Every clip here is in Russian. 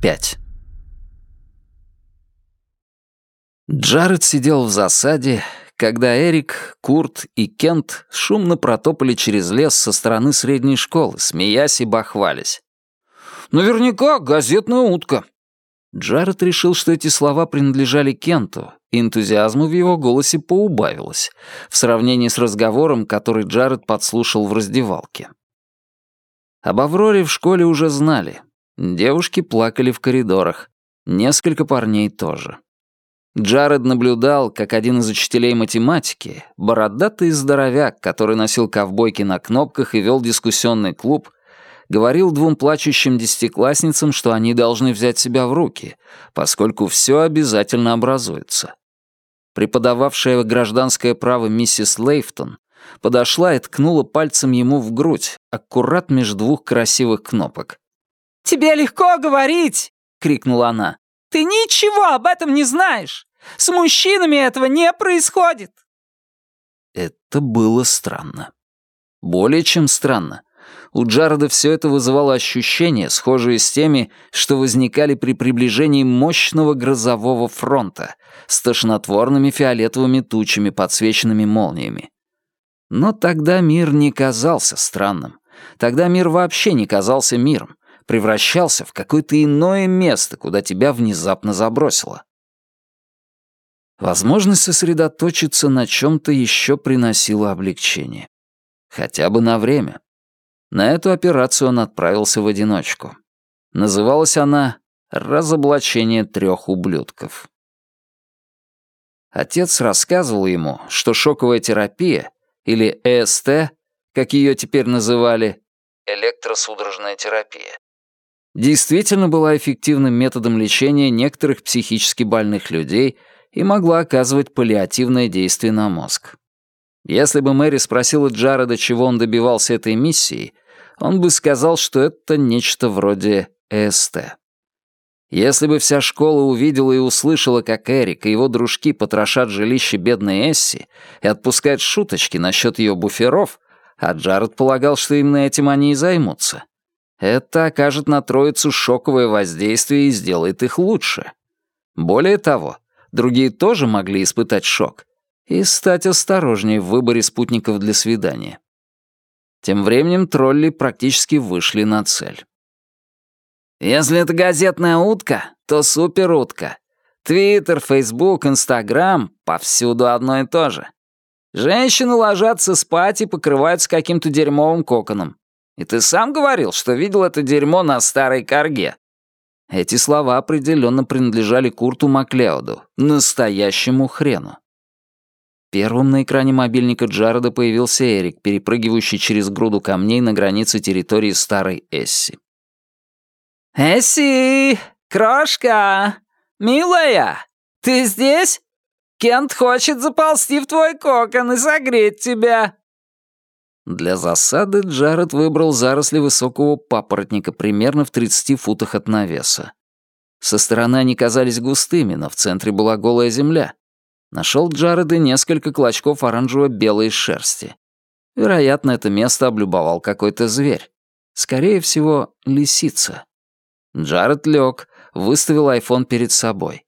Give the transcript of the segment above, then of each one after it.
5. Джаред сидел в засаде, когда Эрик, Курт и Кент шумно протопали через лес со стороны средней школы, смеясь и бахвались. «Наверняка газетная утка». Джаред решил, что эти слова принадлежали Кенту, и энтузиазму в его голосе поубавилось, в сравнении с разговором, который Джаред подслушал в раздевалке. Об Авроре в школе уже знали. Девушки плакали в коридорах, несколько парней тоже. Джаред наблюдал, как один из учителей математики, бородатый здоровяк, который носил ковбойки на кнопках и вел дискуссионный клуб, говорил двум плачущим десятиклассницам, что они должны взять себя в руки, поскольку все обязательно образуется. Преподававшая гражданское право миссис Лейфтон подошла и ткнула пальцем ему в грудь, аккурат между двух красивых кнопок. «Тебе легко говорить!» — крикнула она. «Ты ничего об этом не знаешь! С мужчинами этого не происходит!» Это было странно. Более чем странно. У Джареда все это вызывало ощущения, схожие с теми, что возникали при приближении мощного грозового фронта с тошнотворными фиолетовыми тучами, подсвеченными молниями. Но тогда мир не казался странным. Тогда мир вообще не казался миром, превращался в какое-то иное место, куда тебя внезапно забросило. Возможность сосредоточиться на чем-то еще приносила облегчение. Хотя бы на время. На эту операцию он отправился в одиночку. Называлась она «Разоблачение трех ублюдков». Отец рассказывал ему, что шоковая терапия, или ЭСТ, как ее теперь называли, электросудорожная терапия, действительно была эффективным методом лечения некоторых психически больных людей и могла оказывать паллиативное действие на мозг. Если бы Мэри спросила Джареда, чего он добивался этой миссией, он бы сказал, что это нечто вроде ЭСТ. Если бы вся школа увидела и услышала, как Эрик и его дружки потрошат жилище бедной Эсси и отпускают шуточки насчет ее буферов, а Джаред полагал, что именно этим они и займутся, это окажет на троицу шоковое воздействие и сделает их лучше. Более того, другие тоже могли испытать шок и стать осторожнее в выборе спутников для свидания. Тем временем тролли практически вышли на цель. Если это газетная утка, то суперутка. Твиттер, Фейсбук, Инстаграм — повсюду одно и то же. Женщины ложатся спать и покрываются каким-то дерьмовым коконом. И ты сам говорил, что видел это дерьмо на старой корге. Эти слова определенно принадлежали Курту Маклеоду, настоящему хрену. Первым на экране мобильника Джареда появился Эрик, перепрыгивающий через груду камней на границе территории старой Эсси. «Эсси! Крошка! Милая! Ты здесь? Кент хочет заползти в твой кокон и согреть тебя!» Для засады Джаред выбрал заросли высокого папоротника примерно в 30 футах от навеса. Со стороны они казались густыми, но в центре была голая земля. Нашел Джаред и несколько клочков оранжево-белой шерсти. Вероятно, это место облюбовал какой-то зверь. Скорее всего, лисица. Джаред лег, выставил айфон перед собой.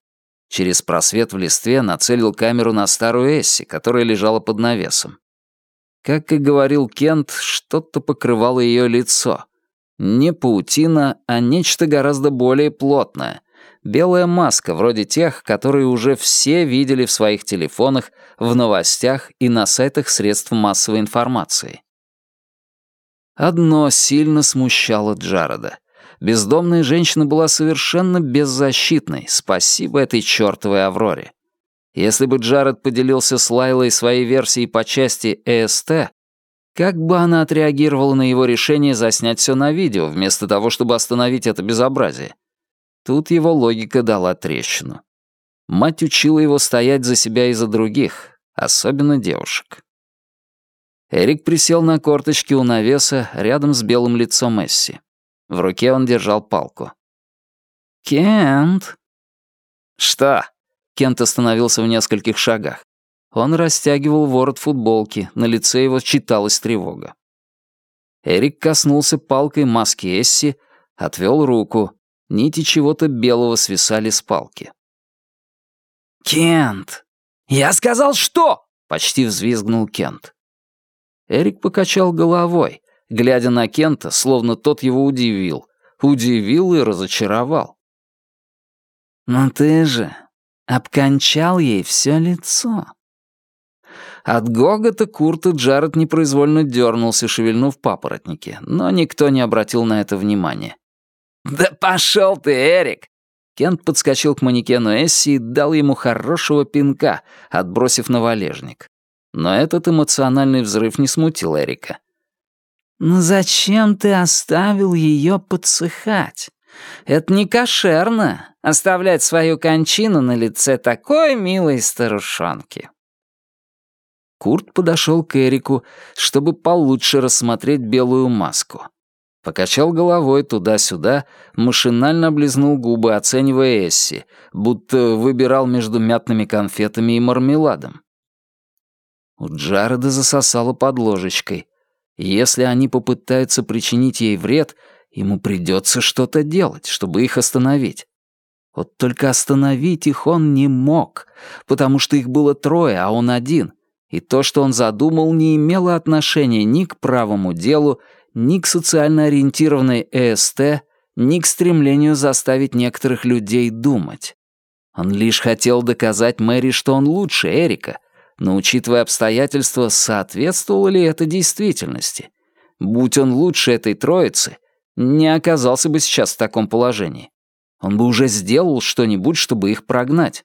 Через просвет в листве нацелил камеру на старую Эсси, которая лежала под навесом. Как и говорил Кент, что-то покрывало ее лицо. Не паутина, а нечто гораздо более плотное. Белая маска, вроде тех, которые уже все видели в своих телефонах, в новостях и на сайтах средств массовой информации. Одно сильно смущало Джареда — Бездомная женщина была совершенно беззащитной, спасибо этой чертовой Авроре. Если бы Джаред поделился с Лайлой своей версией по части ЭСТ, как бы она отреагировала на его решение заснять все на видео, вместо того, чтобы остановить это безобразие? Тут его логика дала трещину. Мать учила его стоять за себя и за других, особенно девушек. Эрик присел на корточки у навеса рядом с белым лицом Эсси. В руке он держал палку. «Кент?» «Что?» Кент остановился в нескольких шагах. Он растягивал ворот футболки, на лице его читалась тревога. Эрик коснулся палкой маски Эсси, отвел руку. Нити чего-то белого свисали с палки. «Кент! Я сказал, что?» — почти взвизгнул Кент. Эрик покачал головой, глядя на Кента, словно тот его удивил. Удивил и разочаровал. «Но ты же обкончал ей все лицо». От гогота Курта Джаред непроизвольно дернулся, шевельнув папоротники, но никто не обратил на это внимания. «Да пошел ты, Эрик!» Кент подскочил к манекену Эсси и дал ему хорошего пинка, отбросив на валежник. Но этот эмоциональный взрыв не смутил Эрика. «Но зачем ты оставил ее подсыхать? Это не кошерно — оставлять свою кончину на лице такой милой старушонки». Курт подошел к Эрику, чтобы получше рассмотреть белую маску. Покачал головой туда-сюда, машинально облизнул губы, оценивая Эсси, будто выбирал между мятными конфетами и мармеладом. У Джареда засосало под ложечкой. Если они попытаются причинить ей вред, ему придется что-то делать, чтобы их остановить. Вот только остановить их он не мог, потому что их было трое, а он один. И то, что он задумал, не имело отношения ни к правому делу, ни к социально ориентированной ЭСТ, ни к стремлению заставить некоторых людей думать. Он лишь хотел доказать Мэри, что он лучше Эрика, но, учитывая обстоятельства, соответствовало ли это действительности? Будь он лучше этой троицы, не оказался бы сейчас в таком положении. Он бы уже сделал что-нибудь, чтобы их прогнать.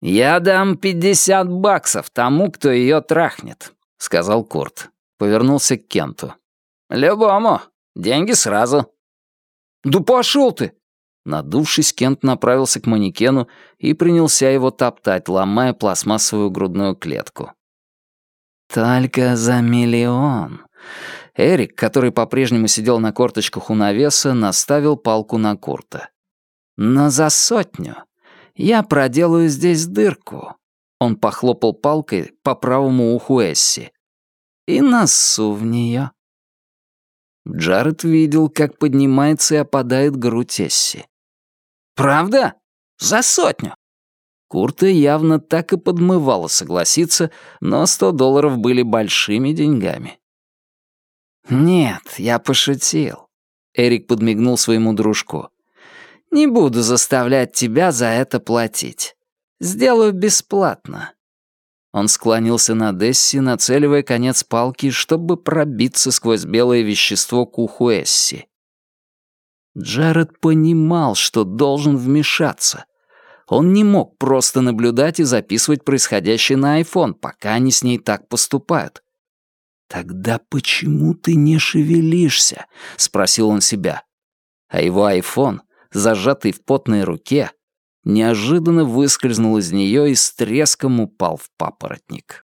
«Я дам пятьдесят баксов тому, кто ее трахнет», — сказал Курт. Повернулся к Кенту. «Любому. Деньги сразу». «Да пошел ты!» Надувшись, Кент направился к манекену и принялся его топтать, ломая пластмассовую грудную клетку. «Только за миллион». Эрик, который по-прежнему сидел на корточках у навеса, наставил палку на Курта. «Но за сотню я проделаю здесь дырку». Он похлопал палкой по правому уху Эсси и носу в нее. Джаред видел, как поднимается и опадает грудь Эсси. «Правда? За сотню?» Курта явно так и подмывало согласиться, но сто долларов были большими деньгами. «Нет, я пошутил», — Эрик подмигнул своему дружку. «Не буду заставлять тебя за это платить. Сделаю бесплатно. Он склонился над Эсси, нацеливая конец палки, чтобы пробиться сквозь белое вещество к уху Эсси. Джаред понимал, что должен вмешаться. Он не мог просто наблюдать и записывать происходящее на айфон, пока они с ней так поступают. «Тогда почему ты не шевелишься?» — спросил он себя. А его айфон, зажатый в потной руке, неожиданно выскользнул из нее и с треском упал в папоротник.